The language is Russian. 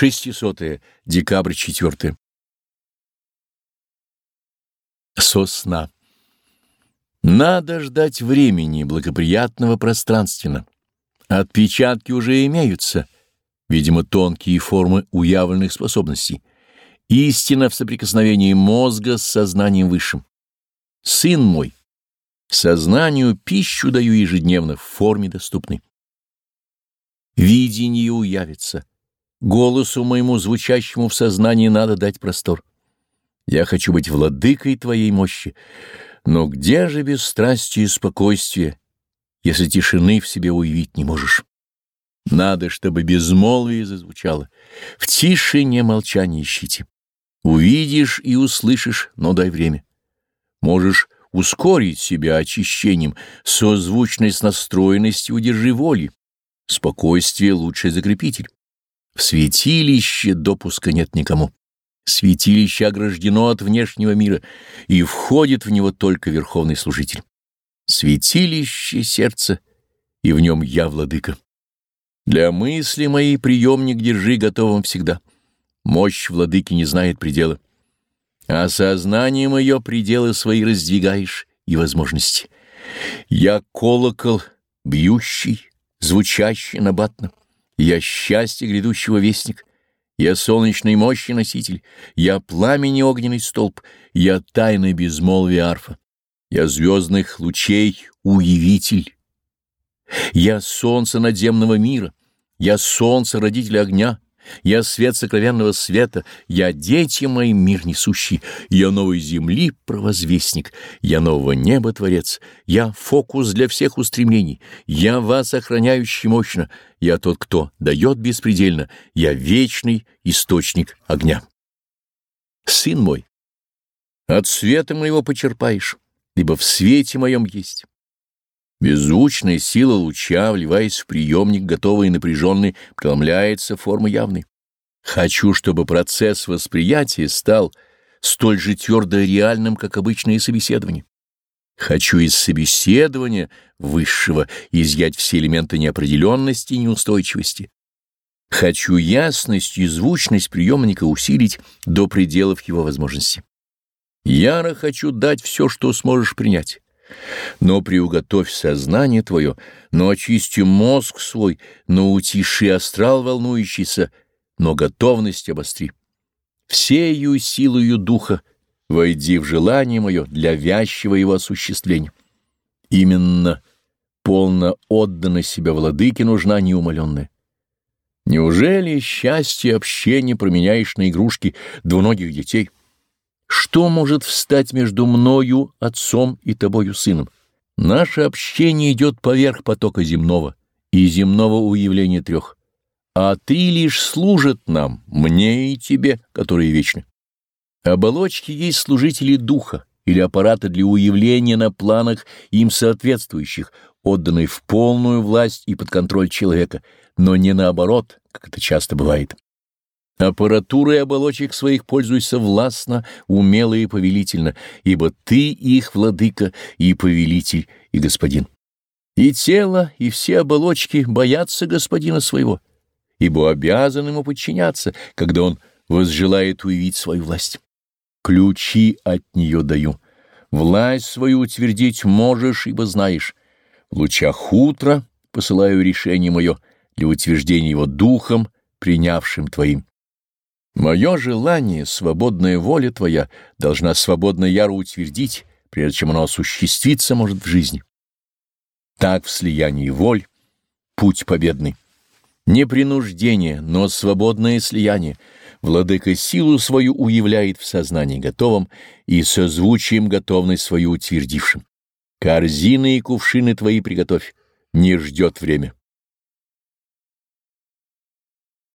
600 декабрь 4 Сосна. Надо ждать времени, благоприятного пространственно. Отпечатки уже имеются, видимо, тонкие формы уявленных способностей. Истина в соприкосновении мозга с сознанием высшим. Сын мой, сознанию пищу даю ежедневно в форме доступной. Видение уявится. Голосу моему, звучащему в сознании, надо дать простор. Я хочу быть владыкой Твоей мощи, но где же бесстрастие и спокойствие, если тишины в себе уявить не можешь? Надо, чтобы безмолвие зазвучало. В тишине молчание ищите. Увидишь и услышишь, но дай время. Можешь ускорить себя очищением, созвучность настроенности удержи воли. Спокойствие — лучший закрепитель. Святилище допуска нет никому. Святилище ограждено от внешнего мира, и входит в него только верховный служитель. Святилище сердца, и в нем я владыка. Для мысли моей приемник держи готовым всегда. Мощь владыки не знает предела. А сознание мое пределы свои раздвигаешь и возможности. Я колокол, бьющий, звучащий набатно. Я счастье грядущего вестник. Я солнечной мощи носитель. Я пламени огненный столб. Я тайны безмолвия арфа. Я звездных лучей уявитель. Я солнце надземного мира. Я солнце родителя огня. Я свет сокровенного света, я дети мои мир несущий, я новой земли провозвестник, я нового неба творец, я фокус для всех устремлений, я вас охраняющий мощно, я тот, кто дает беспредельно, я вечный источник огня. Сын мой, от света моего почерпаешь, либо в свете моем есть. Беззвучная сила луча, вливаясь в приемник, готовый и напряженный, преломляется формы явной. Хочу, чтобы процесс восприятия стал столь же твердо реальным, как обычное собеседование. Хочу из собеседования высшего изъять все элементы неопределенности и неустойчивости. Хочу ясность и звучность приемника усилить до пределов его возможностей. Яро хочу дать все, что сможешь принять. Но приуготовь сознание твое, но очисти мозг свой, но утиши астрал волнующийся, но готовность обостри. Всею силою духа войди в желание мое для вязчего его осуществления. Именно полно отдана себя владыке нужна неумоленная. Неужели счастье общения променяешь на игрушки двуногих детей? Что может встать между мною, отцом и тобою, сыном? Наше общение идет поверх потока земного и земного уявления трех, а три лишь служат нам, мне и тебе, которые вечны. Оболочки есть служители духа или аппараты для уявления на планах им соответствующих, отданные в полную власть и под контроль человека, но не наоборот, как это часто бывает. Аппаратурой оболочек своих пользуйся властно, умело и повелительно, ибо ты их владыка и повелитель и господин. И тело, и все оболочки боятся господина своего, ибо обязан ему подчиняться, когда он возжелает уявить свою власть. Ключи от нее даю. Власть свою утвердить можешь, ибо знаешь. В лучах утра посылаю решение мое для утверждения его духом, принявшим твоим. Мое желание, свободная воля твоя, должна свободно яро утвердить, прежде чем оно осуществиться может в жизни. Так в слиянии воль путь победный. Не принуждение, но свободное слияние. Владыка силу свою уявляет в сознании готовом и созвучием готовность свою утвердившим. Корзины и кувшины твои приготовь, не ждет время.